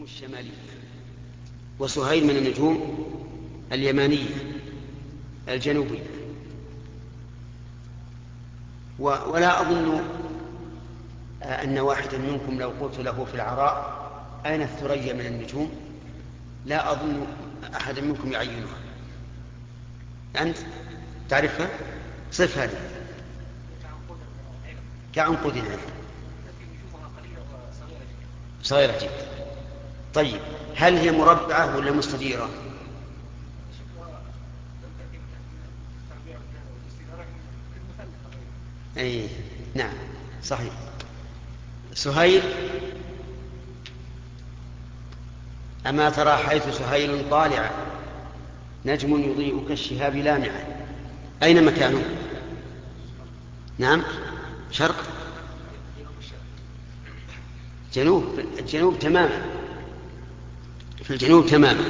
النجوم الشمالية وسهيل من النجوم اليمانية الجنوبية. ولا أظن أن واحدا منكم لو قلت له في العراء أين الثريا من النجوم؟ لا أظن أحدا منكم يعينها. أنت تعرفها؟ صف هذه. كعنقودنا. صغيرة جدا. طيب هل هي مربعة ولا مستديرة؟ أي نعم صحيح. سهيل؟ أما ترى حيث سهيل طالعا نجم يضيء كالشهاب لامعا أين مكانه؟ نعم شرق. جنوب الجنوب تماما. في الجنوب تماما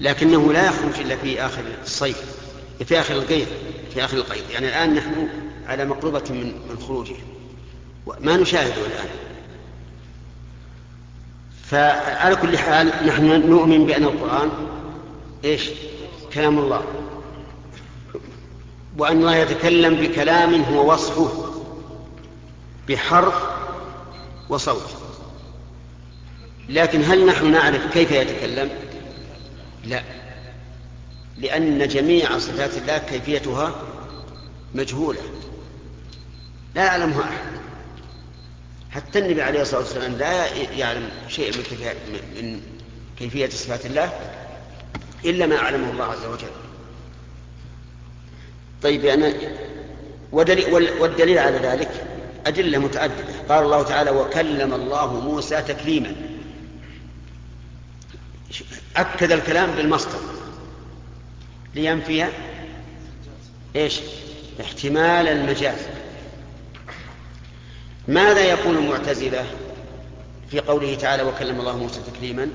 لكنه لا يخرج إلا في آخر الصيف في آخر القيد في آخر القيد يعني الآن نحن على مقربة من من خروجه. ما نشاهده الآن. فعلى كل حال نحن نؤمن بأن القرآن إيش؟ كلام الله. وأن الله يتكلم بكلام هو وصفه بحرف وصوت. لكن هل نحن نعرف كيف يتكلم؟ لا. لأن جميع صفات الله كيفيتها مجهولة. لا يعلمها أحد. حتى النبي عليه الصلاة والسلام لا يعلم شيء من كيفية, صفات الله إلا ما أعلمه الله عز وجل. طيب أنا ودليل والدليل على ذلك أدلة متعددة. قال الله تعالى وكلم الله موسى تكليما. أكد الكلام بالمصدر. لينفي إيش؟ احتمال المجاز. ماذا يقول المعتزلة في قوله تعالى وكلم الله موسى تكليما؟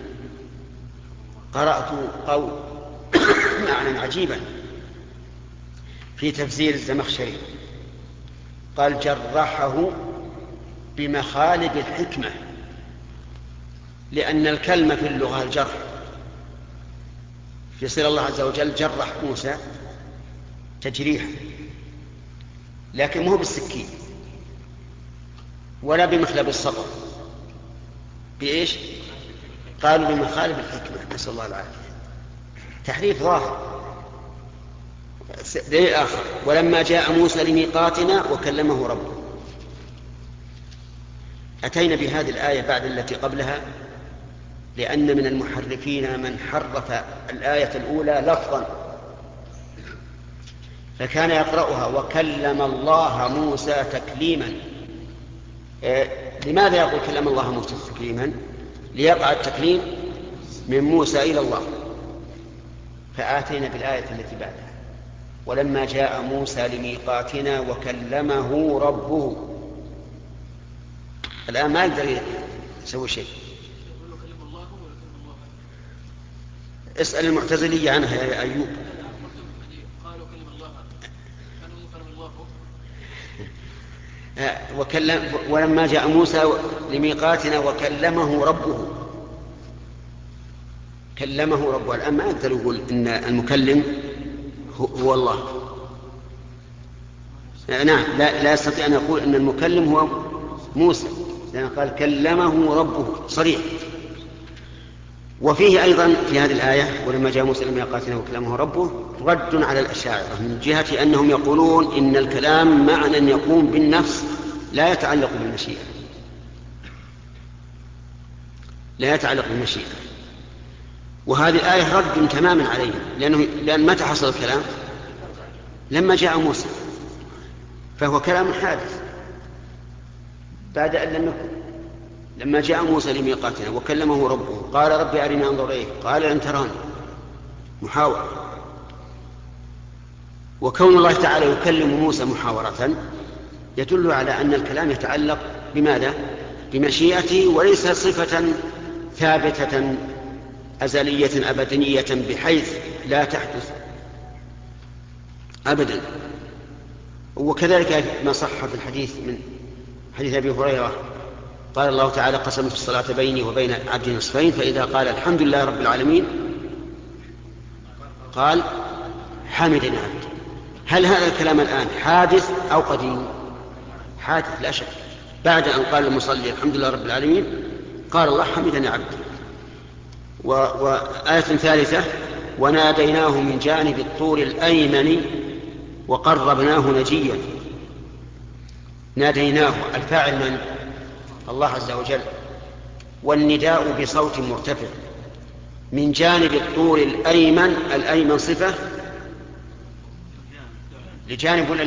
قرأت قول معنى عجيبا في تفسير الزمخشري. قال جرحه بمخالب الحكمة لأن الكلمة في اللغة الجرح. يصير الله عز وجل جرح موسى تجريحا لكن مو بالسكين ولا بمخلب الصبر. بإيش؟ قالوا بمخالب الحكمة نسأل الله العافية. تحريف ظاهر. دليل آخر. ولما جاء موسى لميقاتنا وكلمه ربه. أتينا بهذه الآية بعد التي قبلها؟ لأن من المحرفين من حرف الآية الأولى لفظا. فكان يقرأها وكلم الله موسى تكليما. إيه لماذا يقول كلم الله موسى تكليما؟ ليقع التكليم من موسى إلى الله. فآتينا بالآية التي بعدها. ولما جاء موسى لميقاتنا وكلمه ربه. الآن ما يقدر يسوي شيء. اسأل المعتزلية عنها يا أيوب. وكلم ولما جاء موسى لميقاتنا وكلمه ربه. كلمه ربه. الآن ما يقدر يقول إن المكلم هو الله. نعم لا, لا يستطيع أن يقول أن المكلم هو موسى. لأن قال كلمه ربه. صريح. وفيه أيضا في هذه الآية ولما جاء موسى لميقاتنا وكلمه ربه رد على الأشاعرة من جهة أنهم يقولون إن الكلام معنى يقوم بالنفس لا يتعلق بالمشيئة. لا يتعلق بالمشيئة. وهذه الآية رد تماما عليهم لأنه لأن متى حصل الكلام؟ لما جاء موسى. فهو كلام حادث. بعد أن لم يكن لما جاء موسى لميقاتنا وكلمه ربه قال ربي أرني أنظر إليك. قال لن تراني. محاورة. وكون الله تعالى يكلم موسى محاورة يدل على أن الكلام يتعلق بماذا؟ بمشيئته وليس صفة ثابتة أزلية أبدية بحيث لا تحدث. أبدا. وكذلك ما صح في الحديث من حديث أبي هريرة قال الله تعالى قسمت الصلاة بيني وبين عبدي نصفين فإذا قال الحمد لله رب العالمين قال حمدني عبدي. هل هذا الكلام الآن حادث أو قديم؟ حادث لا شك. بعد أن قال المصلي الحمد لله رب العالمين قال الله حمدني عبدي. وآية ثالثة وناديناه من جانب الطور الأيمن وقربناه نجيا. ناديناه الفاعل من؟ الله عز وجل والنداء بصوت مرتفع من جانب الطور الأيمن الأيمن صفة لجانب ولا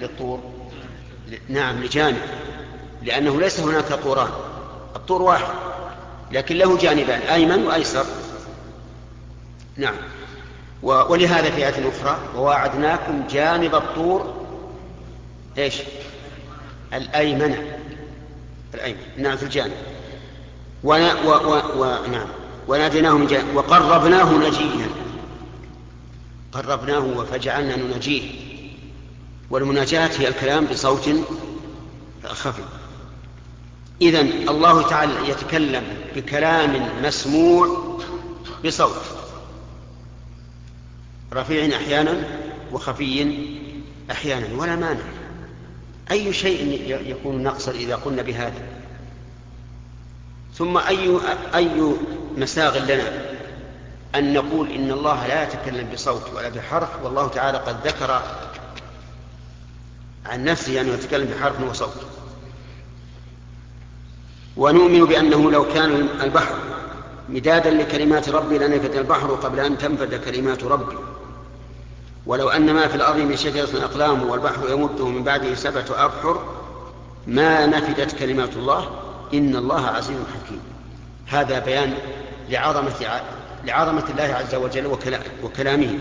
للطور؟ نعم لجانب لأنه ليس هناك طوران الطور واحد لكن له جانبان أيمن وأيسر. نعم ولهذا في آية أخرى وواعدناكم جانب الطور إيش؟ الأيمن. الأيمن نعم في الجانب. ونا و و و نعم. وناديناه من جانب وقربناه نجيا قربناه فجعلنا ننجيه والمناجاة هي الكلام بصوت خفي. إذا الله تعالى يتكلم بكلام مسموع بصوت. رفيع أحيانا وخفي أحيانا ولا مانع. أي شيء يكون نقصا إذا قلنا بهذا؟ ثم أي أي مساغ لنا أن نقول إن الله لا يتكلم بصوت ولا بحرف والله تعالى قد ذكر عن نفسه أنه يتكلم بحرف وصوت ونؤمن بأنه لو كان البحر مدادا لكلمات ربي لنفد البحر قبل أن تنفد كلمات ربي. ولو أن ما في الأرض من شجرة أقلام والبحر يمده من بعده سبعة أبحر ما نفدت كلمات الله إن الله عزيز حكيم. هذا بيان لعظمة لعظمة الله عز وجل وكلامه.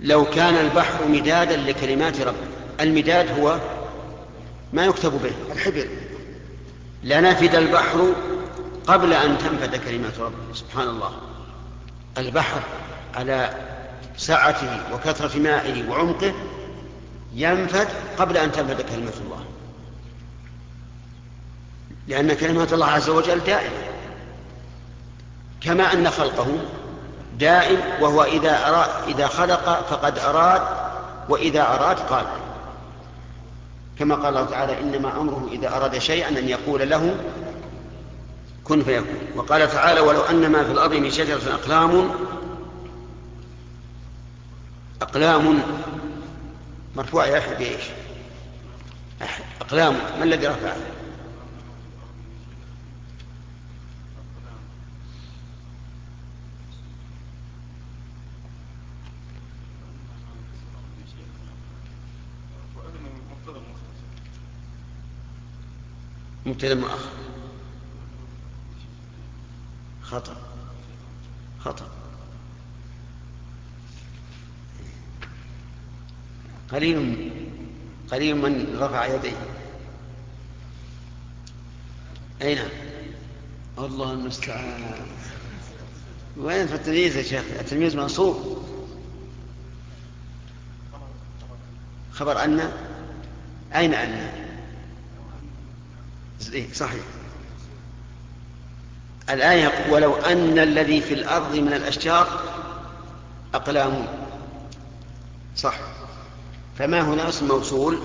لو كان البحر مدادا لكلمات ربه. المداد هو ما يكتب به الحبر. لنفد البحر قبل أن تنفد كلمات ربه سبحان الله. البحر على سعته وكثرة مائه وعمقه ينفد قبل أن تنفد كلمة الله. لأن كلمات الله عز وجل دائمة. كما أن خلقه دائم وهو إذا, أراد إذا خلق فقد أراد وإذا أراد قال. كما قال الله تعالى إنما أمره إذا أراد شيئا أن يقول له كن فيكون. وقال تعالى ولو أن ما في الأرض من شجرة أقلام أقلام مرفوع يا بإيش؟ أقلام. ما الذي رفعه مبتدا مؤخر. خطأ. خطأ. قليل قليل من رفع يديه. أين؟ الله المستعان. وين في التلميذ يا شيخ؟ التلميذ منصوب. خبر أن أين أن إيه صحيح. الآية ولو أن الذي في الأرض من الأشجار أقلام. صح. فما هنا اسم موصول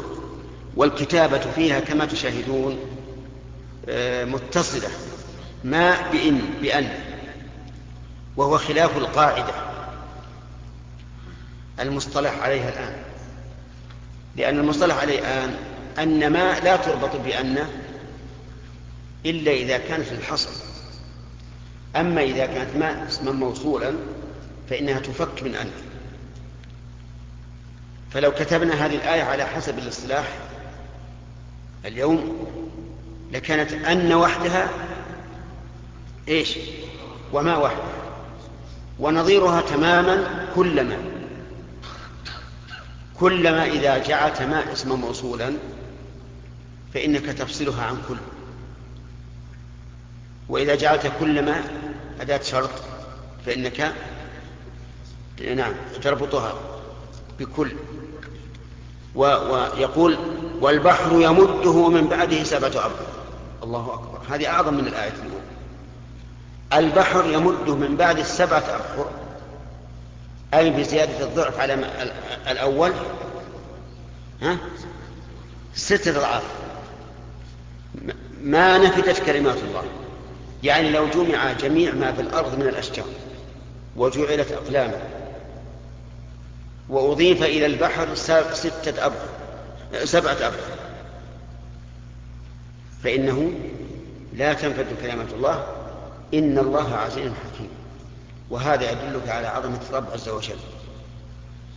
والكتابة فيها كما تشاهدون آه، متصلة. ما بإن بأن وهو خلاف القاعدة المصطلح عليها الآن. لأن المصطلح عليه الآن أن ما لا تربط بأن إلا إذا كانت الحصر. أما إذا كانت ما اسما موصولا فإنها تفك من أن. فلو كتبنا هذه الآية على حسب الاصطلاح اليوم لكانت أن وحدها إيش؟ وما وحدها؟ ونظيرها تماما كلما. كلما إذا جعلت ما اسما موصولا فإنك تفصلها عن كل. وإذا جعلت كلما أداة شرط فإنك نعم تربطها بكل. ويقول والبحر يمده من بعده سبعة أرض. الله أكبر. هذه أعظم من الآية الأولى. البحر يمده من بعد السبعة أبحر أي بزيادة الضعف على الأول. ها؟ ستة أضعاف. ما نفدت كلمات الله. يعني لو جمع جميع ما في الأرض من الأشجار وجعلت أقلاما وأضيف إلى البحر ستة أبحر سبعة أبحر فإنه لا تنفد كلمات الله. إن الله عزيز حكيم. وهذا يدلك على عظمة الرب عز وجل.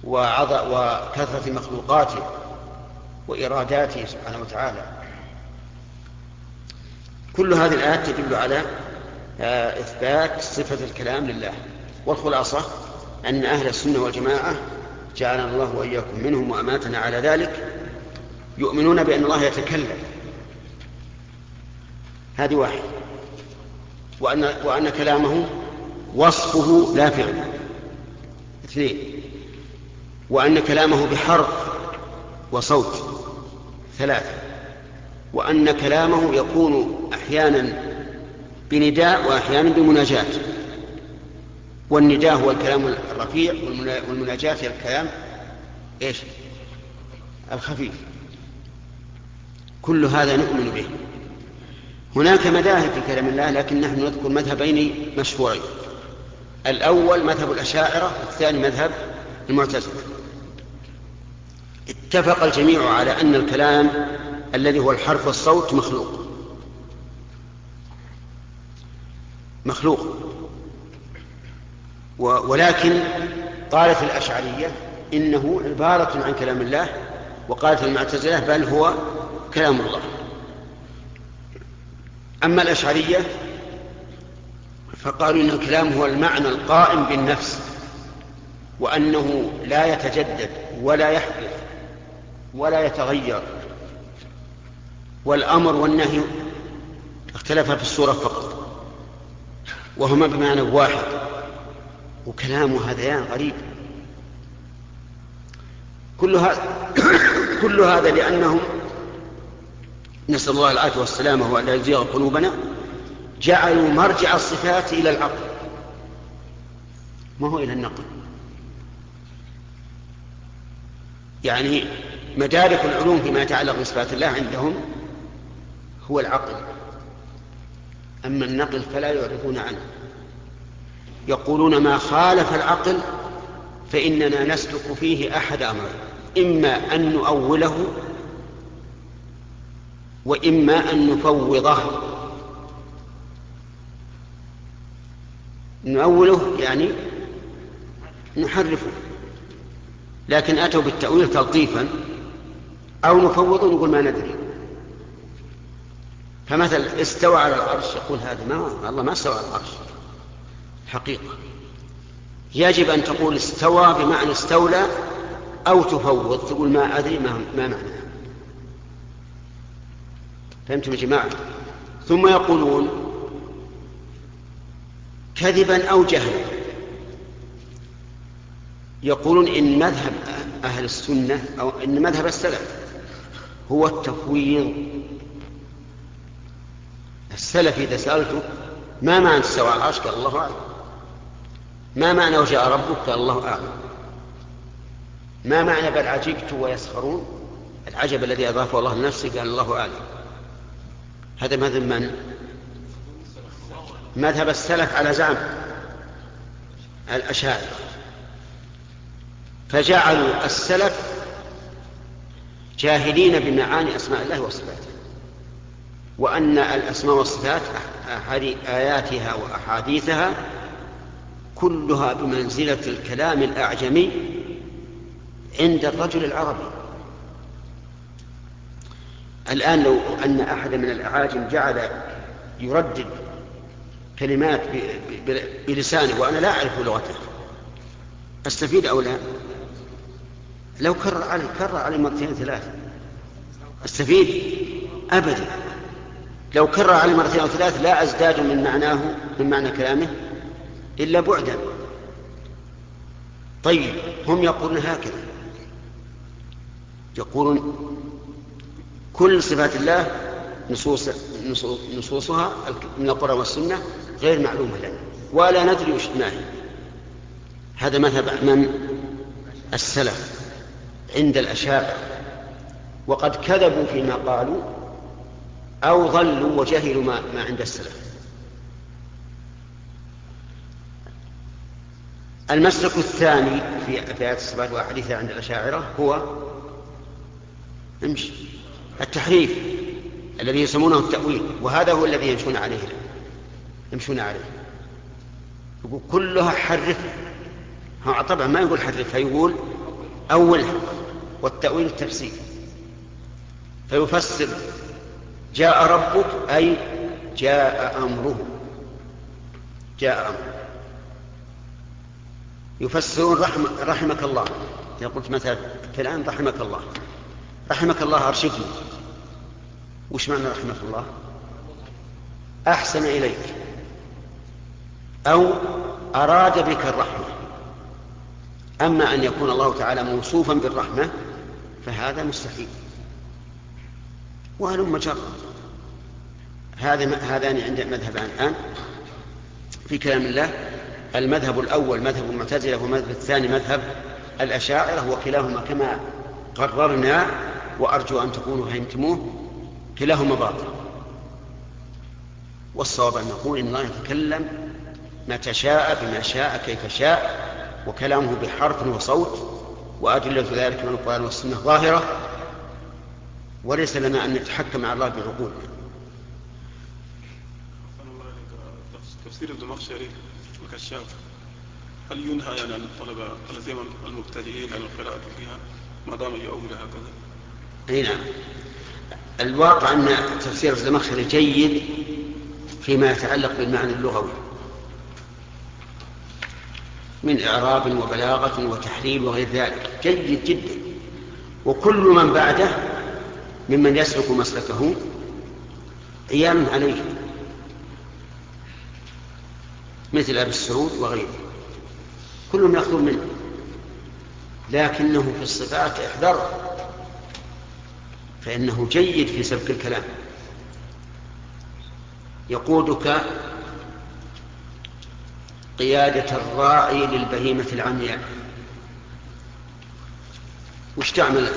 وكثرة مخلوقاته وإراداته سبحانه وتعالى. كل هذه الآيات تدل على آه، إثبات صفة الكلام لله. والخلاصة أن أهل السنة والجماعة جعلنا الله وإياكم منهم وأماتنا على ذلك يؤمنون بأن الله يتكلم. هذه واحد. وأن, وأن كلامه وصفه لا فعل. اثنين. وأن كلامه بحرف وصوت. ثلاثة. وأن كلامه يكون أحيانا بنداء وأحيانا بمناجاة. والنداء هو الكلام الرفيع والمناجاة هي الكلام إيش؟ الخفيف. كل هذا نؤمن به. هناك مذاهب في كلام الله لكن نحن نذكر مذهبين مشهورين الأول مذهب الأشاعرة والثاني مذهب المعتزلة. اتفق الجميع على أن الكلام الذي هو الحرف والصوت مخلوق. مخلوق. ولكن قالت الأشعرية إنه عبارة عن كلام الله وقالت المعتزلة بل هو كلام الله. أما الأشعرية فقالوا إن الكلام هو المعنى القائم بالنفس وأنه لا يتجدد ولا يحدث ولا يتغير والأمر والنهي اختلفا في الصورة فقط وهما بمعنى واحد. وكلام هذيان غريب. كل هذا كل هذا لأنهم نسأل الله العافية والسلامة وأن لا يزيغ قلوبنا جعلوا مرجع الصفات إلى العقل. ما هو إلى النقل؟ يعني مدارك العلوم فيما يتعلق بصفات الله عندهم هو العقل. أما النقل فلا يعرفون عنه. يقولون ما خالف العقل فإننا نسلك فيه أحد أمرين إما أن نؤوله وإما أن نفوضه. نؤوله يعني نحرفه لكن أتوا بالتأويل تلطيفا أو نفوض نقول ما ندري. فمثل استوى على العرش يقول هذا ما الله ما استوى على العرش. حقيقة. يجب أن تقول استوى بمعنى استولى أو تفوض تقول ما أدري ما, ما معناه فهمتم يا جماعة؟ ثم يقولون كذبا أو جهلا. يقولون إن مذهب أهل السنة أو إن مذهب السلف هو التفويض. السلف إذا سألته ما معنى استوى؟ العرش قال الله أعلم ما معنى وجاء ربك؟ قال الله أعلم. ما معنى بل عجبت ويسخرون؟ العجب الذي أضافه الله لنفسه قال الله أعلم. هذا مذهب من؟ مذهب السلف على زعم الأشاعرة. فجعلوا السلف جاهلين بمعاني أسماء الله وصفاته. وأن الأسماء والصفات آياتها وأحاديثها كلها بمنزلة الكلام الأعجمي عند الرجل العربي. الآن لو أن أحد من الأعاجم جعل يردد كلمات بلسانه وأنا لا أعرف لغته أستفيد أو لا؟ لو كرر علي كرر علي مرتين ثلاثة أستفيد أبدا. لو كرر علي مرتين أو ثلاث لا أزداد من معناه من معنى كلامه. إلا بعدا. طيب هم يقولون هكذا. يقولون كل صفات الله نصوص نصوصها من القرآن والسنة غير معلومة لنا ولا ندري وش ما هي. هذا مذهب من؟ السلف عند الأشاعرة. وقد كذبوا فيما قالوا أو ضلوا وجهلوا ما, ما عند السلف. المسلك الثاني في في آيات الصفات وأحاديثها عند الأشاعرة هو امشي التحريف الذي يسمونه التأويل وهذا هو الذي يمشون عليه يمشون عليه. يقول كلها حرفها طبعا ما يقول حرفها يقول أولها والتأويل التفسير. فيفسر جاء ربك أي جاء أمره. جاء أمره. يفسرون رحم رحمك الله. إذا قلت مثلا فلان رحمك الله. رحمك الله أرشفني وش معنى رحمك الله؟ أحسن إليك. أو أراد بك الرحمة. أما أن يكون الله تعالى موصوفا بالرحمة فهذا مستحيل. وهلم جرا هذا هذان عند مذهبان. الآن في كلام الله المذهب الأول مذهب المعتزلة والمذهب الثاني مذهب الأشاعرة وكلاهما كما قررنا وأرجو أن تكونوا فهمتموه كلاهما باطل. والصواب أن نقول إن الله يتكلم متى شاء بما شاء كيف شاء وكلامه بحرف وصوت وأدلة ذلك من القرآن والسنة ظاهرة. وليس لنا أن نتحكم على الله بعقولنا. تفسير الزمخشري الكشاف هل ينهى يعني عن الطلبة الذين المبتدئين عن القراءة فيها ما دام يؤول هكذا؟ أي نعم. الواقع أن تفسير الزمخشري جيد فيما يتعلق بالمعنى اللغوي. من إعراب وبلاغة وتحليل وغير ذلك جيد جدا وكل من بعده ممن يسلك مسلكه عيان عليه مثل أبي السعود وغيره. كلهم يأخذون منه. لكنه في الصفات إحذر. فإنه جيد في سبك الكلام. يقودك قيادة الراعي للبهيمة العمياء. وش تعمل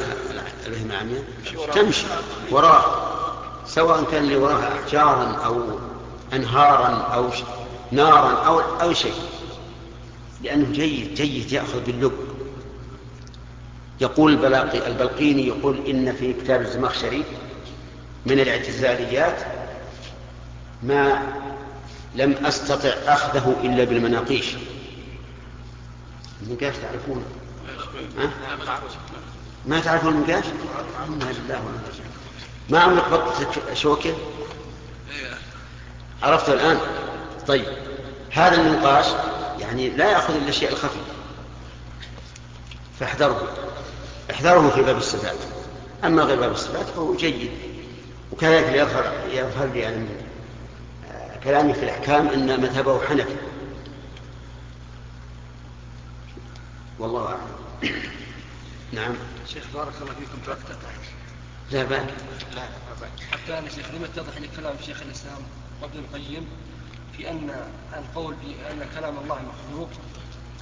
البهيمة العمياء؟ تمشي وراء. سواء كان اللي وراها أحجارا أو أنهارا أو نارا أو, أو شيء. لأنه جيد جيد يأخذ باللب. يقول البلاقي البلقيني يقول إن في كتاب الزمخشري من الاعتزاليات ما لم أستطع أخذه إلا بالمناقيش. المنقاش تعرفونه أه؟ ما تعرفون المنقاش؟ ما عمرك بطة شوكة؟ عرفته الآن؟ طيب. هذا النقاش يعني لا يأخذ إلا الشيء الخفي. فاحذره احذره في باب الصفات. أما غير باب الصفات فهو جيد. وكذلك يظهر يظهر لي يعني كلامي في الأحكام أن مذهبه حنفي. والله أعلم. نعم. شيخ بارك الله فيكم. تركت. لا بأس لا حتى أنا شيخ لم يتضح لي كلام شيخ الإسلام وابن القيم. في أن القول بأن كلام الله مخلوق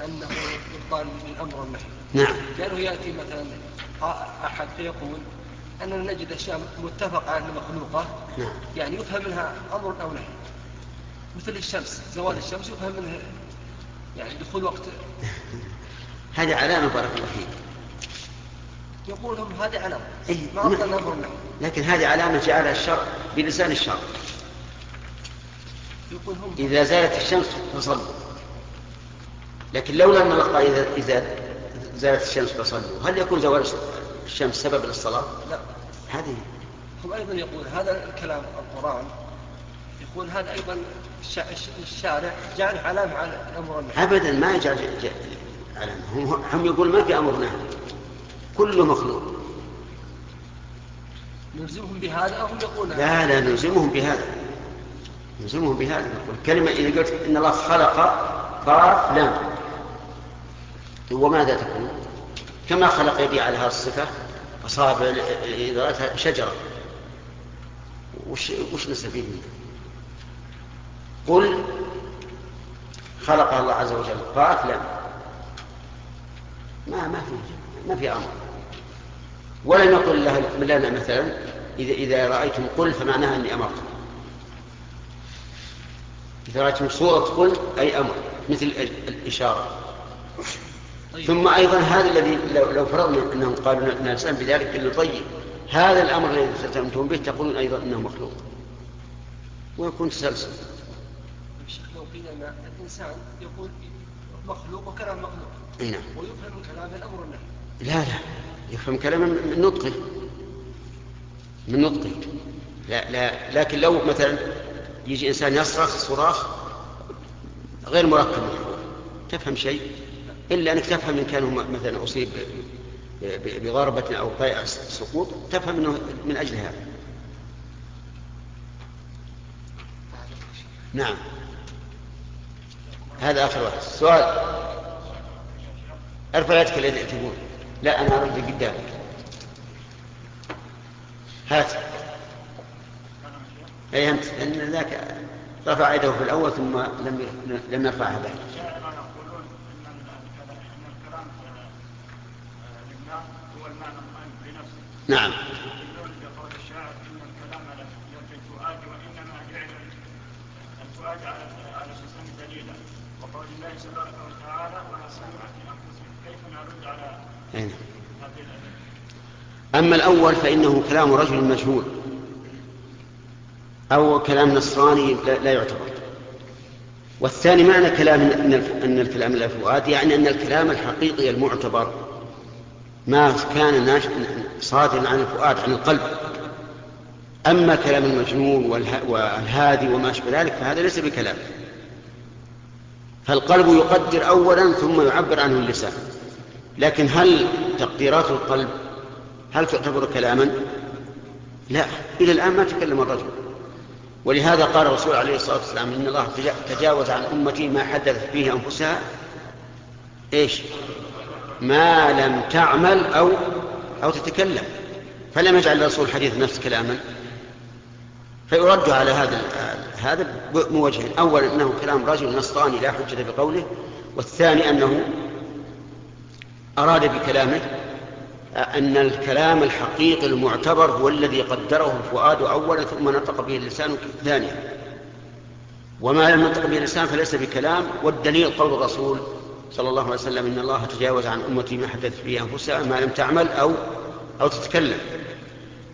أنه يقال للأمر والنهي نعم. لأنه يأتي مثلا أحد فيقول أننا نجد أشياء متفق على مخلوقة نعم. يعني يفهم منها أمر أو نهي. مثل الشمس زوال الشمس يفهم منه يعني دخول وقت. هذه علامة بارك الله فيك. يقول هم هذه علامة. إيه؟ ما الأمر لكن هذه علامة جعلها الشرع بلسان الشرع إذا زالت الشمس فصلوا لكن لولا أن الله إذا إذا زالت الشمس فصلوا هل يكون زوال الشمس سبب للصلاة؟ لا. هذه. هم أيضا يقول هذا الكلام القرآن يقول هذا أيضا الشارع جعل علامة على الأمر أبدا ما يجعل علامة هم, هم يقول ما في أمر نهي. كله مخلوق. نلزمهم بهذا أو هم يقولون لا لا نلزمهم بهذا. نلزمهم نقول كلمة إذا قلت إن الله خلق قاف لام. وماذا تكون؟ كما خلق يدي على هذه الصفة أصابع إذا شجرة. وش, وش نستفيد منه؟ قل خلق الله عز وجل قالت لا ما ما في ما في أمر. ولم يقل لنا مثلا اذا إذا رأيتم قل فمعناها أني امرتم رايتم صورة قل أي أمر مثل الإشارة. طيب. ثم أيضا هذا الذي لو, لو فرضنا أنهم قالوا نلزم بذلك قلنا طيب هذا الأمر الذي التزمتم به تقولون أيضا إنه مخلوق. ويكون تسلسل الشيخ لو قيل أن الإنسان يقول مخلوق وكلام مخلوق نعم. ويفهم كلام والنهي. لا لا. يفهم كلام من نطقه. من نطقه. لا لا. لكن لو مثلا يجي إنسان يصرخ صراخ غير مركب تفهم شيء؟ إلا أنك تفهم إن كان مثلا أصيب بضربة أو سقوط تفهم أنه من أجل هذا. نعم. هذا آخر واحد. سؤال. ارفع يدك الذي تقول لا أنا أرد قدامك. هات. أي أنت؟ لأن ذاك رفع يده في الأول ثم لم لم يرفعها بعد نعم. نرد على أما الأول فإنه كلام رجل مجهول. أو كلام نصراني لا يعتبر. والثاني معنى كلام أن الكلام الفؤاد يعني أن الكلام الحقيقي المعتبر. ما كان صادرا عن الفؤاد عن القلب. أما كلام المجنون والهادي وما أشبه ذلك فهذا ليس بكلام. فالقلب يقدر أولا ثم يعبر عنه اللسان. لكن هل تقديرات القلب هل تعتبر كلاما؟ لا إلى الآن ما تكلم الرجل. ولهذا قال الرسول عليه الصلاة والسلام إن الله تجاوز عن أمتي ما حدثت به أنفسها. إيش؟ ما لم تعمل أو أو تتكلم. فلم يجعل الرسول الحديث نفس كلاما فيرد على هذا هذا بوجهين اولا أنه كلام رجل نصراني لا حجة بقوله والثاني أنه أراد بكلامه أن الكلام الحقيقي المعتبر هو الذي قدره الفؤاد اولا ثم نطق به اللسان ثانيا. وما لم ينطق به اللسان فليس بكلام والدليل قول الرسول صلى الله عليه وسلم إن الله تجاوز عن أمتي ما حدث في أنفسها ما لم تعمل أو أو تتكلم.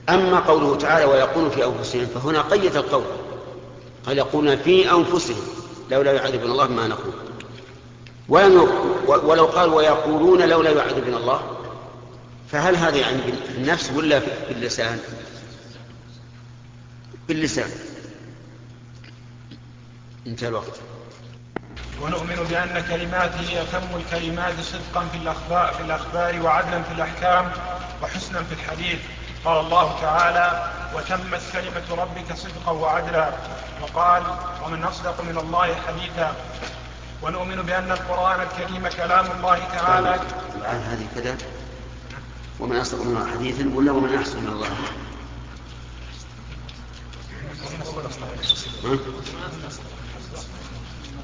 أما قوله تعالى ويقول في أنفسهم فهنا قيد القول. قال يقولون في أنفسهم لولا يعذبنا الله ما نقول. ولو قال ويقولون لولا يعذبنا الله فهل هذا يعني بالنفس ولا باللسان؟ باللسان. انتهى الوقت. ونؤمن بأن كلماته هي أتم الكلمات صدقا في الأخبار, في الأخبار وعدلا في الأحكام وحسنا في الحديث. قال الله تعالى وتمت كلمة ربك صدقا وعدلا. وقال ومن أصدق من الله حديثا. ونؤمن بأن القرآن الكريم كلام الله تعالى. الآن هذه كذا. ومن أصدق من الله حديثا ولا ومن أحسن من الله؟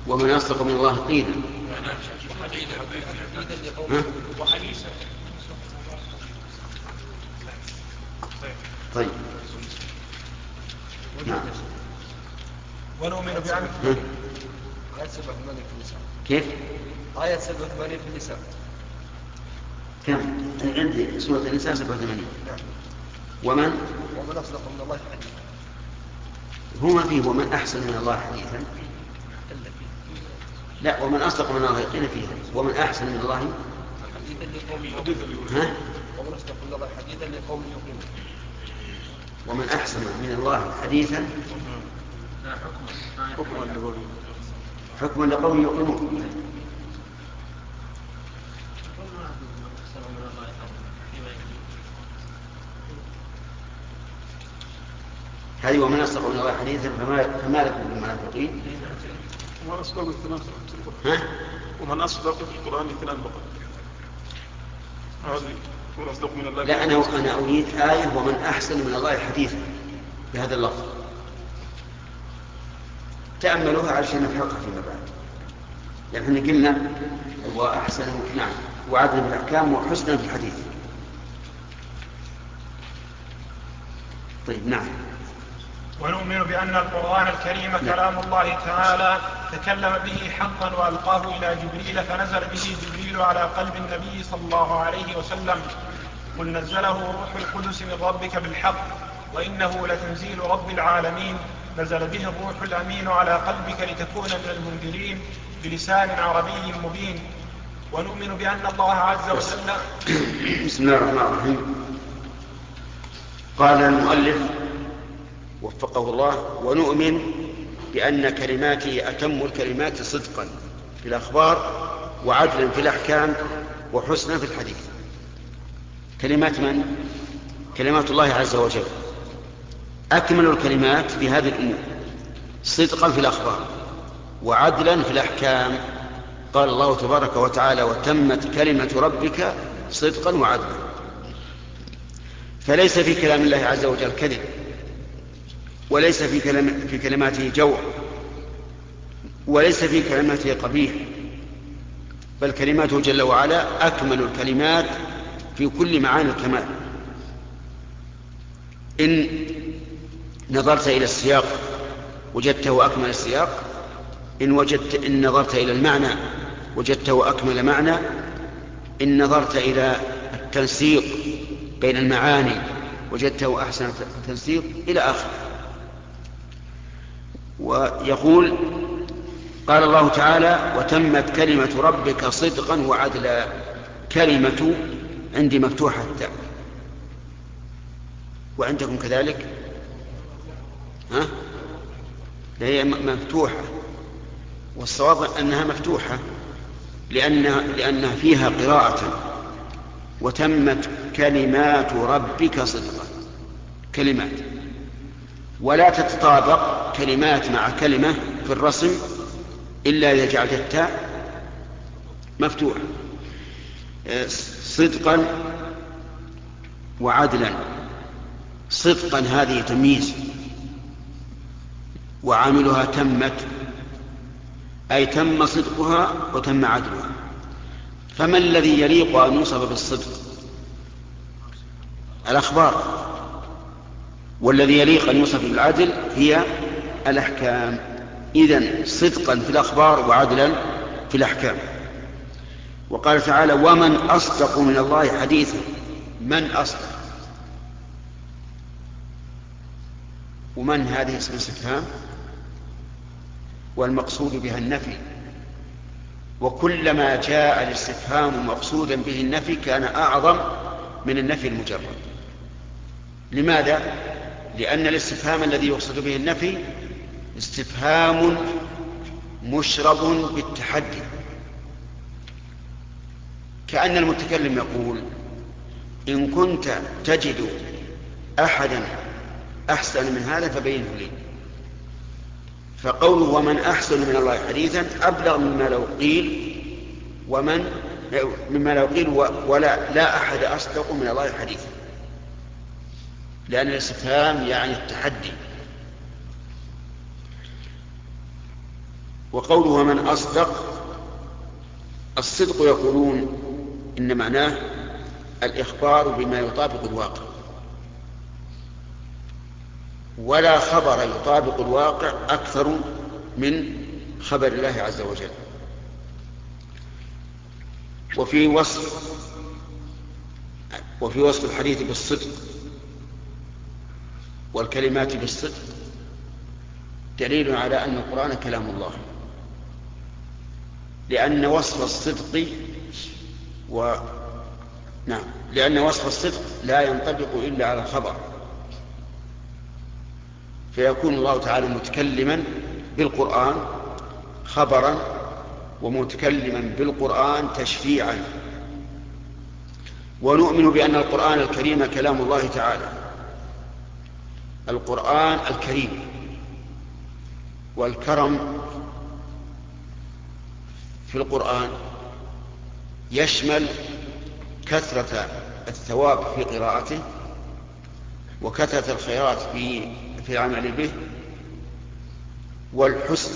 ومن أصدق من الله قيلا. طيب. نعم. ونؤمن بأن آية 87 في النساء كيف؟ آية 87 في النساء كم؟ عندي سورة النساء 87 نعم ومن؟ ومن أصدق من الله حديثا. هو ما فيه ومن أحسن من الله حديثا. لا ومن أصدق من الله يقين فيها ومن أحسن من الله؟ حديثا لقوم ها؟ ومن أصدق من الله حديثا لقوم يؤمنون. ومن أحسن من الله حديثا؟ حكما لقوم يؤمنون. هذه ومن أصدق من الله حديثا فما فما لكم بالمنافقين ومن أصدق الثلاثة ها؟ ومن أصدق في القرآن اثنان فقط. هذه ومن أصدق من الله. لا أنا أنا أريد آية ومن أحسن من الله حديثا بهذا اللفظ. تأملوها علشان نفحقها فيما بعد. يعني إحنا قلنا وأحسن نعم وعدل بالأحكام وحسنا في الحديث. طيب نعم. ونؤمن بأن القرآن الكريم كلام الله تعالى تكلم به حقا وألقاه إلى جبريل فنزل به جبريل على قلب النبي صلى الله عليه وسلم. قل نزله روح القدس من ربك بالحق وإنه لتنزيل رب العالمين. نزل به الروح الأمين على قلبك لتكون من المنذرين بلسان عربي مبين. ونؤمن بأن الله عز وجل بسم الله الرحمن الرحيم. قال المؤلف وفقه الله ونؤمن بأن كلماته أتم الكلمات صدقا في الأخبار وعدلا في الأحكام وحسنا في الحديث. كلمات من؟ كلمات الله عز وجل. أكمل الكلمات في هذه الأمور صدقا في الأخبار وعدلا في الأحكام. قال الله تبارك وتعالى وتمت كلمة ربك صدقا وعدلا. فليس في كلام الله عز وجل كذب. وليس في, في كلماته جوع. وليس في كلماته قبيح. بل كلماته جل وعلا أكمل الكلمات في كل معاني الكمال. إن نظرت إلى السياق وجدته أكمل السياق إن, وجدت إن نظرت إلى المعنى وجدته أكمل معنى إن نظرت إلى التنسيق بين المعاني وجدته أحسن تنسيق إلى آخره. ويقول قال الله تعالى وتمت كلمة ربك صدقا وعدلا. كلمة عندي مفتوحة التاء وعندكم كذلك؟ ها؟ هي مفتوحة. والصواب أنها مفتوحة لأنها, لأنها فيها قراءة. وتمت كلمات ربك صدقا. كلمات. ولا تتطابق كلمات مع كلمة في الرسم إلا إذا جعلت التاء مفتوحة. صدقا وعدلا. صدقا هذه تمييز. وعاملها تمت. أي تم صدقها وتم عدلها. فما الذي يليق أن يوصف بالصدق؟ الأخبار. والذي يليق أن يوصف بالعدل هي الأحكام. إذن صدقا في الأخبار وعدلا في الأحكام. وقال تعالى ومن أصدق من الله حديثا. من أصدق؟ ومن هذه اسم استفهام والمقصود بها النفي. وكلما جاء الاستفهام مقصودا به النفي كان أعظم من النفي المجرد. لماذا؟ لأن الاستفهام الذي يقصد به النفي استفهام مشرب بالتحدي. كأن المتكلم يقول إن كنت تجد أحدا أحسن من هذا فبينه لي. فقوله ومن أحسن من الله حديثا أبلغ مما لو قيل ومن مما لو قيل ولا لا أحد أصدق من الله حديثا. لأن الاستفهام يعني التحدي. وقوله ومن أصدق الصدق يقولون إن معناه الإخبار بما يطابق الواقع. ولا خبر يطابق الواقع أكثر من خبر الله عز وجل. وفي وصف وفي وصف الحديث بالصدق والكلمات بالصدق دليل على أن القرآن كلام الله. لأن وصف الصدق و نعم. لأن وصف الصدق لا ينطبق إلا على الخبر. فيكون الله تعالى متكلما بالقرآن خبرا ومتكلما بالقرآن تشفيعا. ونؤمن بأن القرآن الكريم كلام الله تعالى. القرآن الكريم والكرم في القرآن يشمل كثرة الثواب في قراءته وكثرة الخيرات في في العمل به والحسن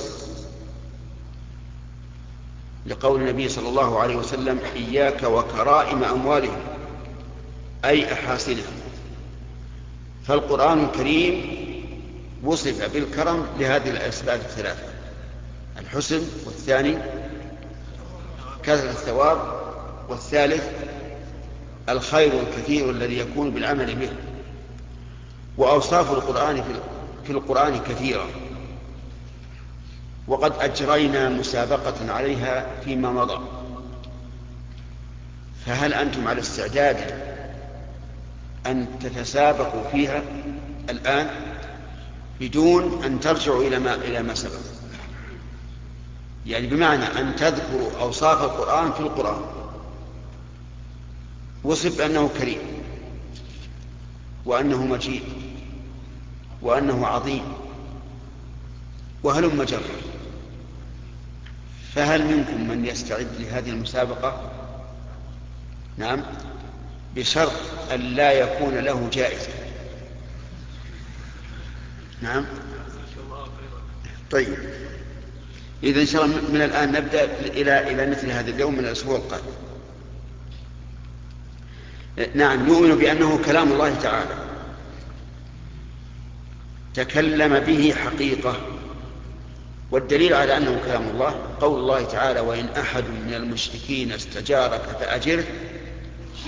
لقول النبي صلى الله عليه وسلم إياك وكرائم أموالهم أي أحاسنهم. فالقرآن الكريم وصف بالكرم لهذه الأسباب الثلاثة الحسن والثاني كثرة الثواب والثالث الخير الكثير الذي يكون بالعمل به. وأوصاف القرآن في القرآن كثيرة. وقد أجرينا مسابقة عليها فيما مضى. فهل أنتم على استعداد أن تتسابقوا فيها الآن بدون أن ترجعوا إلى ما إلى ما سبق؟ يعني بمعنى أن تذكروا أوصاف القرآن في القرآن. وصف بأنه كريم وأنه مجيد وأنه عظيم وهلم جرا فهل منكم من يستعد لهذه المسابقة؟ نعم بشرط أن لا يكون له جائزة. نعم. طيب. إذا إن شاء الله من الآن نبدأ إلى إلى مثل هذا اليوم من الأسبوع القادم. نعم نؤمن بأنه كلام الله تعالى. تكلم به حقيقة. والدليل على أنه كلام الله قول الله تعالى وإن أحد من المشركين استجارك فأجره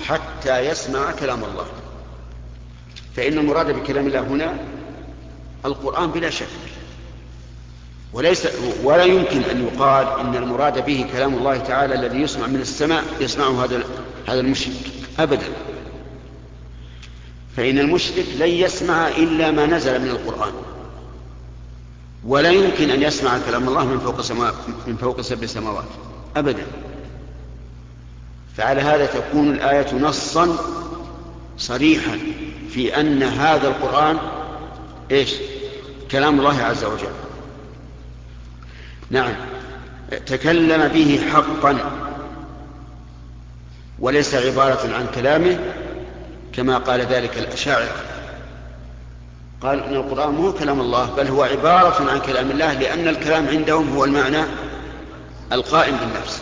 حتى يسمع كلام الله. فإن المراد بكلام الله هنا القرآن بلا شك. وليس ولا يمكن أن يقال إن المراد به كلام الله تعالى الذي يسمع من السماء يسمعه هذا هذا المشرك. أبدا. فإن المشرك لن يسمع إلا ما نزل من القرآن. ولا يمكن أن يسمع كلام الله من فوق سماء من فوق سبع سماوات. أبدا. فعلى هذا تكون الآية نصا صريحا في أن هذا القرآن إيش؟ كلام الله عز وجل. نعم. تكلم به حقا. وليس عبارة عن كلامه كما قال ذلك الأشاعرة. قال إن القرآن مو كلام الله بل هو عبارة عن كلام الله لأن الكلام عندهم هو المعنى القائم بالنفس.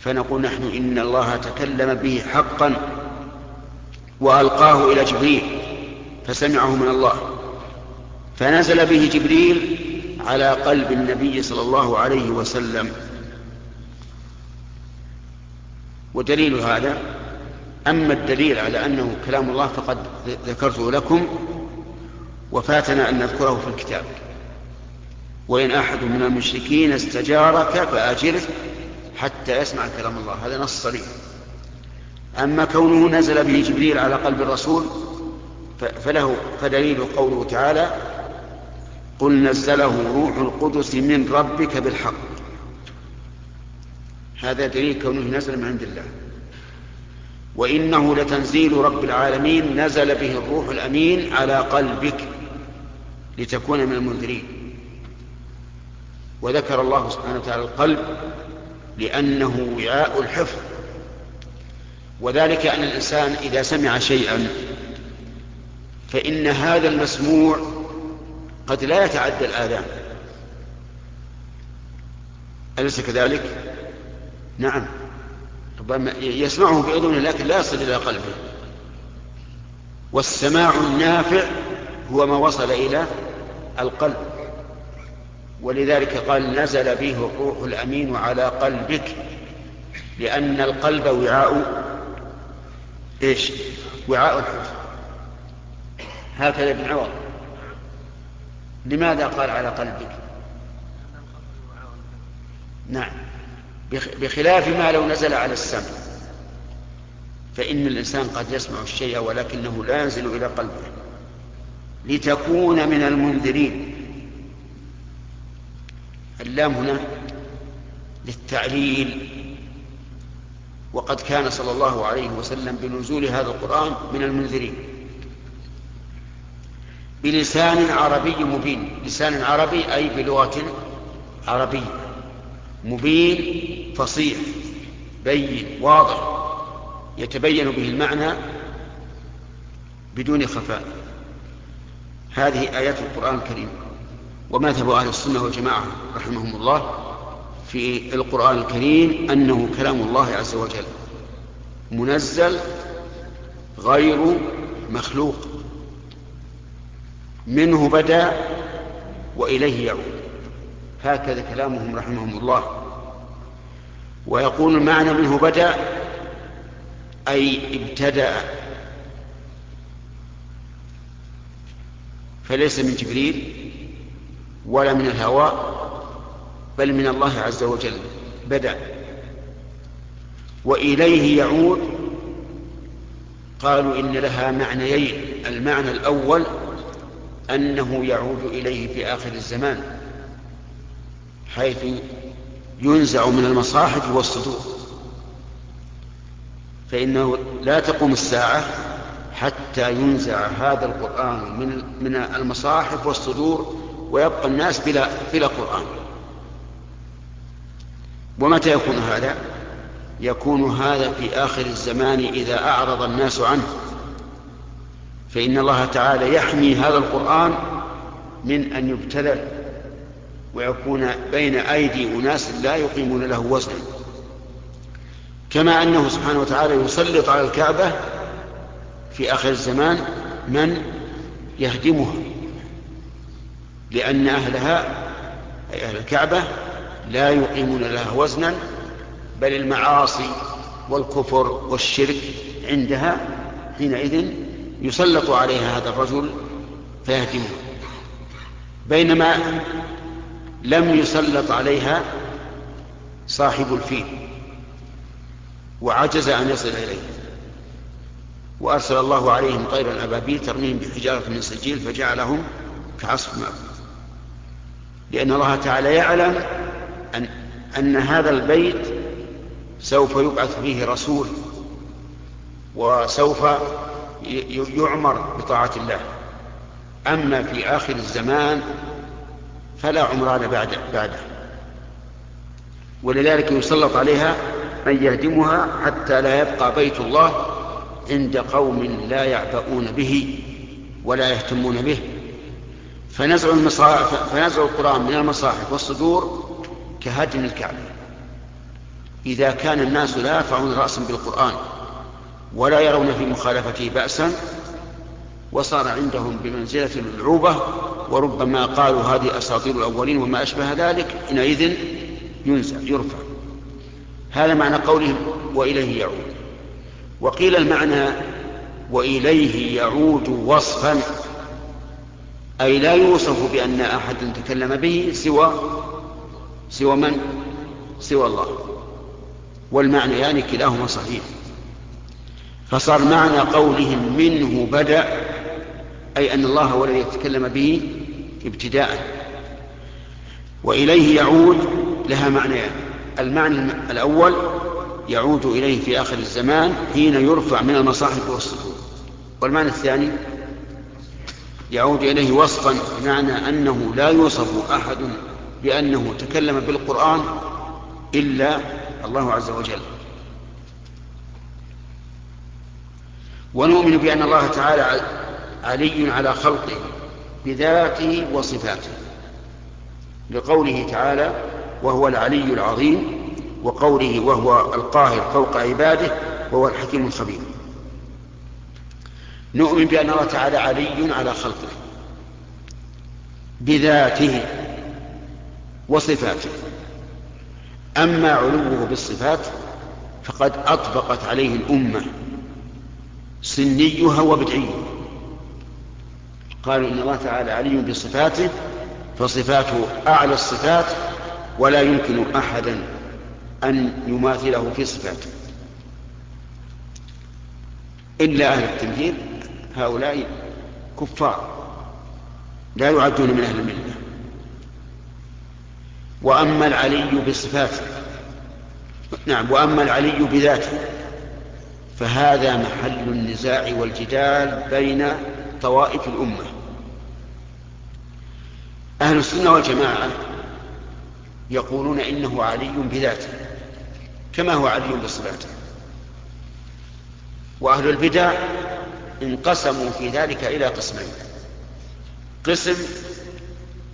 فنقول نحن إن الله تكلم به حقا وألقاه إلى جبريل فسمعه من الله. فنزل به جبريل على قلب النبي صلى الله عليه وسلم. ودليل هذا أما الدليل على أنه كلام الله فقد ذكرته لكم وفاتنا أن نذكره في الكتاب. وإن أحد من المشركين استجارك فآجره حتى يسمع كلام الله. هذا نص صريح. أما كونه نزل به جبريل على قلب الرسول فله فدليل قوله تعالى قل نزله روح القدس من ربك بالحق. هذا دليل كونه نزل من عند الله. وإنه لتنزيل رب العالمين نزل به الروح الأمين على قلبك لتكون من المنذرين. وذكر الله سبحانه وتعالى القلب لأنه وعاء الحفظ. وذلك أن الإنسان إذا سمع شيئا فإن هذا المسموع قد لا يتعدى الآذان أليس كذلك؟ نعم. ربما يسمعه بأذنه لكن لا يصل إلى قلبه. والسماع النافع هو ما وصل إلى القلب. ولذلك قال نزل به الروح الأمين على قلبك لأن القلب وعاء إيش؟ وعاء الحفظ هكذا ابن عوض. لماذا قال على قلبك؟ نعم. بخلاف ما لو نزل على السمع. فإن الإنسان قد يسمع الشيء ولكنه لا ينزل إلى قلبه. لتكون من المنذرين. اللام هنا للتعليل. وقد كان صلى الله عليه وسلم بنزول هذا القرآن من المنذرين. بلسان عربي مبين. لسان عربي أي بلغة عربية. مبين فصيح بين واضح. يتبين به المعنى بدون خفاء. هذه آيات القرآن الكريم. ومذهب أهل السنة والجماعة رحمهم الله في القرآن الكريم أنه كلام الله عز وجل منزل غير مخلوق. منه بدا وإليه يعود. هكذا كلامهم رحمهم الله. ويقول المعنى منه بدا أي ابتدأ. فليس من جبريل ولا من الهواء بل من الله عز وجل. بدا. وإليه يعود. قالوا إن لها معنيين المعنى الأول أنه يعود إليه في آخر الزمان حيث ينزع من المصاحف والصدور. فإنه لا تقوم الساعة حتى ينزع هذا القرآن من من المصاحف والصدور ويبقى الناس بلا بلا قرآن. ومتى يكون هذا؟ يكون هذا في آخر الزمان إذا أعرض الناس عنه. فإن الله تعالى يحمي هذا القرآن من أن يبتلى ويكون بين أيدي أناس لا يقيمون له وزنا. كما أنه سبحانه وتعالى يسلط على الكعبة في آخر الزمان من يهدمها لأن أهلها أي أهل الكعبة لا يقيمون لها وزنا بل المعاصي والكفر والشرك عندها حينئذ يسلط عليها هذا الرجل فيهدمها بينما لم يسلط عليها صاحب الفيل وعجز أن يصل إليه. وأرسل الله عليهم طيرا ابابيل ترميهم بحجارة من سجيل فجعلهم كعصف مأكول. لأن الله تعالى يعلم ان أن هذا البيت سوف يبعث فيه رسول وسوف يعمر بطاعة الله. أما في آخر الزمان فلا عمران بعد بعده. ولذلك يسلط عليها من يهدمها حتى لا يبقى بيت الله عند قوم لا يعبؤون به ولا يهتمون به. فنزع, فنزع القرآن من المصاحف والصدور كهدم الكعبة. إذا كان الناس لا يرفعون رأسا بالقرآن. ولا يرون في مخالفته بأسا وصار عندهم بمنزلة العوبة وربما قالوا هذه أساطير الأولين وما أشبه ذلك حينئذ ينزع يرفع. هذا معنى قولهم وإليه يعود. وقيل المعنى وإليه يعود وصفا أي لا يوصف بأن أحد تكلم به سوى سوى من؟ سوى الله. والمعنيان يعني كلاهما صحيح. فصار معنى قولهم منه بدأ أي أن الله هو الذي يتكلم به ابتداء. وإليه يعود لها معنيان المعنى الأول يعود إليه في آخر الزمان حين يرفع من المصاحف والصدور والمعنى الثاني يعود إليه وصفا بمعنى أنه لا يوصف أحد بأنه تكلم بالقرآن إلا الله عز وجل. ونؤمن بأن الله تعالى علي على خلقه بذاته وصفاته. لقوله تعالى وهو العلي العظيم وقوله وهو القاهر فوق عباده وهو الحكيم الخبير. نؤمن بأن الله تعالى علي على خلقه بذاته وصفاته. أما علوه بالصفات فقد أطبقت عليه الأمة سنيها وبدعيها. قالوا إن الله تعالى علي بصفاته فصفاته أعلى الصفات ولا يمكن أحدا أن يماثله في صفاته. إلا أهل التمثيل هؤلاء كفار لا يعدون من أهل الملة. وأما العلي بصفاته نعم وأما العلي بذاته فهذا محل النزاع والجدال بين طوائف الأمة. أهل السنة والجماعة يقولون إنه علي بذاته كما هو علي بصفاته. وأهل البدع انقسموا في ذلك إلى قسمين. قسم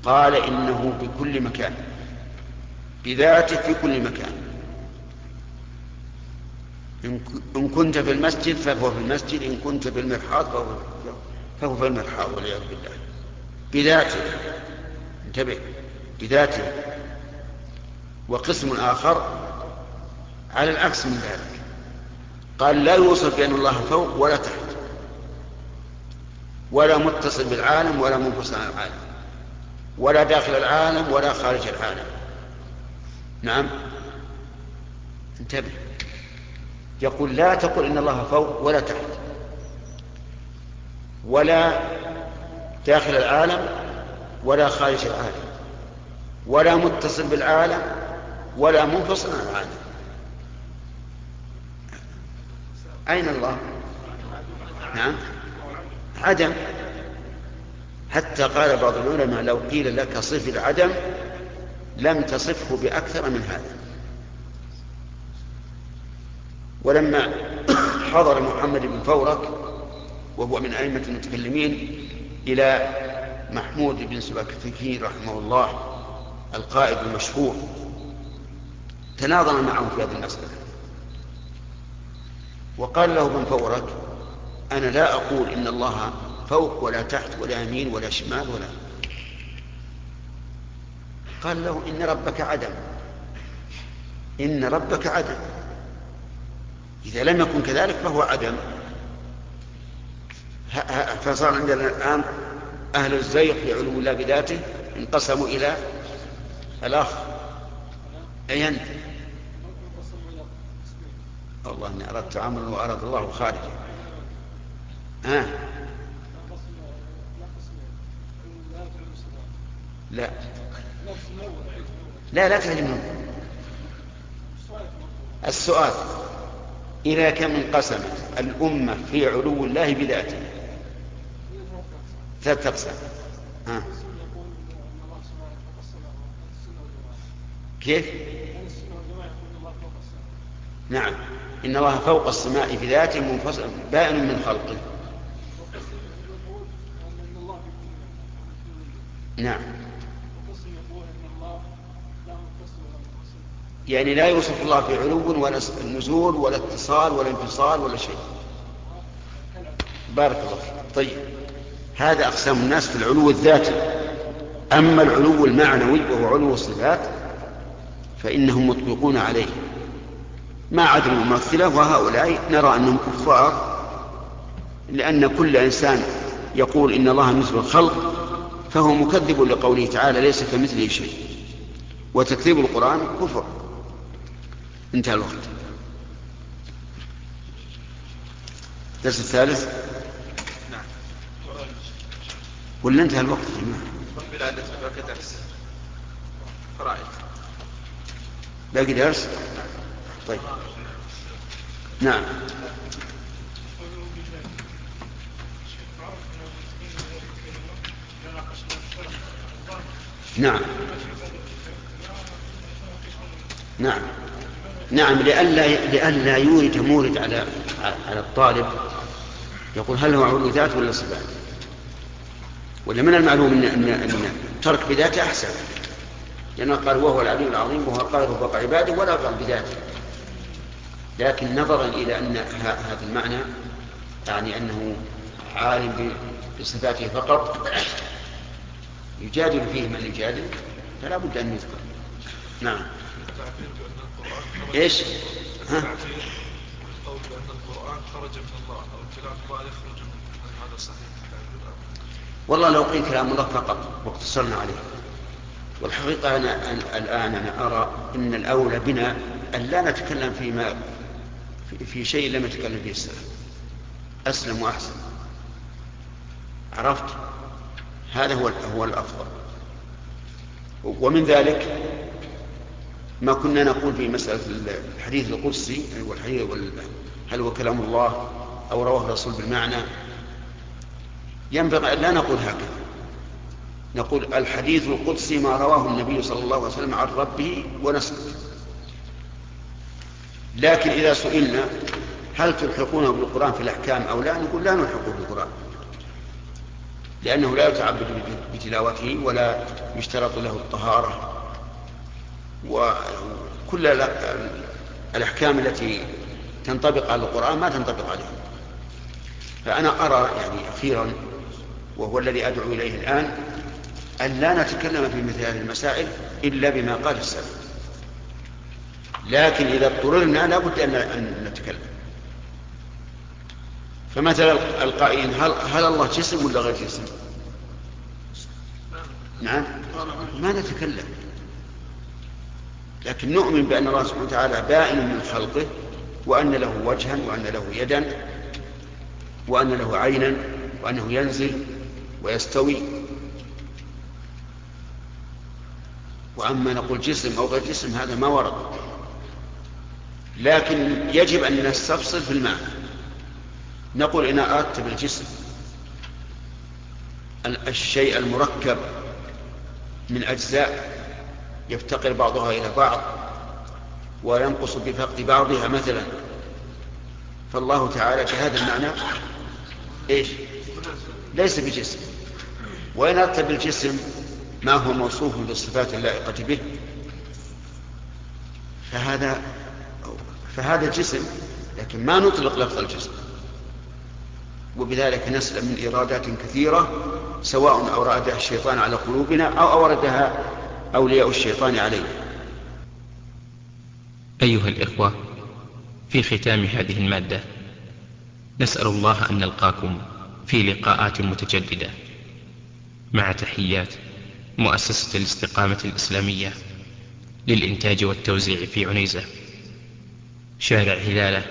قال إنه بكل مكان بذاته في كل مكان. إن كنت في المسجد فهو في المسجد إن كنت في المرحاض فهو, فهو في المرحاض والعياذ بالله. بذاته انتبه بذاته. وقسم آخر على العكس من ذلك. قال لا يوصف بأن الله فوق ولا تحت ولا متصل بالعالم ولا منفصل عن العالم ولا داخل العالم ولا خارج العالم. نعم؟ انتبه. يقول لا تقل إن الله فوق ولا تحت ولا داخل العالم ولا خارج العالم ولا متصل بالعالم ولا منفصل عن العالم. أين الله؟ نعم. عدم. حتى قال بعض العلماء لو قيل لك صف العدم لم تصفه بأكثر من هذا. ولما حضر محمد بن فورك وهو من أئمة المتكلمين إلى محمود بن سبكتكين رحمه الله القائد المشهور تناظر معه في هذه المسألة. وقال له ابن فورك أنا لا أقول إن الله فوق ولا تحت ولا يمين ولا شمال ولا. قال له إن ربك عدم. إن ربك عدم. إذا لم يكن كذلك فهو عدم. فصار عندنا الآن أهل الزيغ في علو الله بذاته انقسموا إلى الأخ أي أنت والله إني أردت عملا وأراد الله خارجا ها؟ لا. لا لا تعلمون السؤال. إذا كم انقسمت الأمة في علو الله بذاته؟ ثلاثة أقسام. ها. كيف؟ نعم. إن الله فوق السماء بذاته منفصل بائن من خلقه. نعم. يعني لا يوصف الله في علو ولا نزول ولا اتصال ولا انفصال ولا شيء. بارك الله فيك. طيب. هذا أقسام الناس في العلو الذاتي. أما العلو المعنوي وهو علو الصفات فإنهم مطبقون عليه. ما عدا الممثلة وهؤلاء نرى أنهم كفار لأن كل إنسان يقول إن الله مثل الخلق فهو مكذب لقوله تعالى ليس كمثله شيء. وتكذيب القرآن كفر. انتهى الوقت. الدرس الثالث؟ نعم. ولا انتهى الوقت يا جماعة. بلا باقي درس. فرائض باقي درس؟ طيب. نعم. نعم. نعم. نعم لئلا لئلا يورد مورد على على الطالب. يقول هل هو علو ذات ولا صفات؟ ولا من المعلوم إن إن إن ترك بذاته أحسن؟ لأنه قال وهو العلي العظيم وهو القاهر فوق عباده ولا قال بذاته. لكن نظرا إلى أن هذا المعنى يعني أنه عالم بصفاته فقط يجادل فيه من يجادل فلا بد أن يذكر. نعم. إيش؟ ها؟ القول بان القران خرج من الله أو هذا صحيح والله لو قيل كلام الله فقط واقتصرنا عليه. والحقيقة أنا الآن أنا أرى أن الأولى بنا أن لا نتكلم فيما في شيء لم يتكلم فيه السلف. أسلم وأحسن. عرفت؟ هذا هو هو الأفضل. ومن ذلك ما كنا نقول في مسألة الحديث القدسي والحديث هل هو كلام الله أو رواه الرسول بالمعنى؟ ينبغي أن لا نقول هكذا. نقول الحديث القدسي ما رواه النبي صلى الله عليه وسلم عن ربه ونسكت. لكن إذا سئلنا هل تلحقونه بالقرآن في الأحكام أو لا نقول لا نلحقه بالقرآن. لأنه لا يتعبد بتلاوته ولا يشترط له الطهارة. وكل الأحكام التي تنطبق على القرآن ما تنطبق عليه فأنا أرى يعني أخيرا وهو الذي أدعو إليه الآن أن لا نتكلم في مثل هذه المسائل إلا بما قال السلف. لكن إذا اضطررنا لابد أن نتكلم. فمثلا القائلين هل, هل الله جسم ولا غير جسم؟ نعم. ما نتكلم. لكن نؤمن بأن الله سبحانه وتعالى بائن من خلقه وأن له وجها وأن له يدا وأن له عينا وأنه ينزل ويستوي. وأما نقول جسم أو غير جسم هذا ما ورد. لكن يجب أن نستفصل في المعنى. نقول إن أردت بالجسم الشيء المركب من أجزاء يفتقر بعضها إلى بعض وينقص بفقد بعضها مثلا. فالله تعالى بهذا المعنى إيش؟ ليس بجسم. وإن أردت بالجسم ما هو موصوف بالصفات اللائقة به فهذا فهذا جسم لكن ما نطلق لفظ الجسم. وبذلك نسلم من إرادات كثيرة سواء أورادها الشيطان على قلوبنا أو أوردها أولياء الشيطان علينا أيها الإخوة في ختام هذه المادة نسأل الله أن نلقاكم في لقاءات متجددة. مع تحيات مؤسسة الاستقامة الإسلامية للإنتاج والتوزيع في عنيزة. شارع هلالة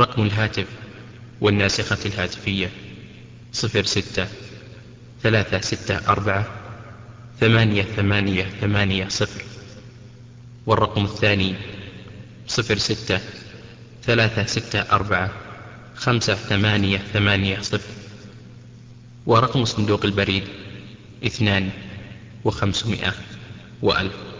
رقم الهاتف والناسخة الهاتفية صفر ستة ثلاثة ستة أربعة ثمانية ثمانية ثمانية صفر. والرقم الثاني صفر ستة ثلاثة ستة أربعة خمسة ثمانية ثمانية صفر. ورقم صندوق البريد اثنان وخمسمائة وألف.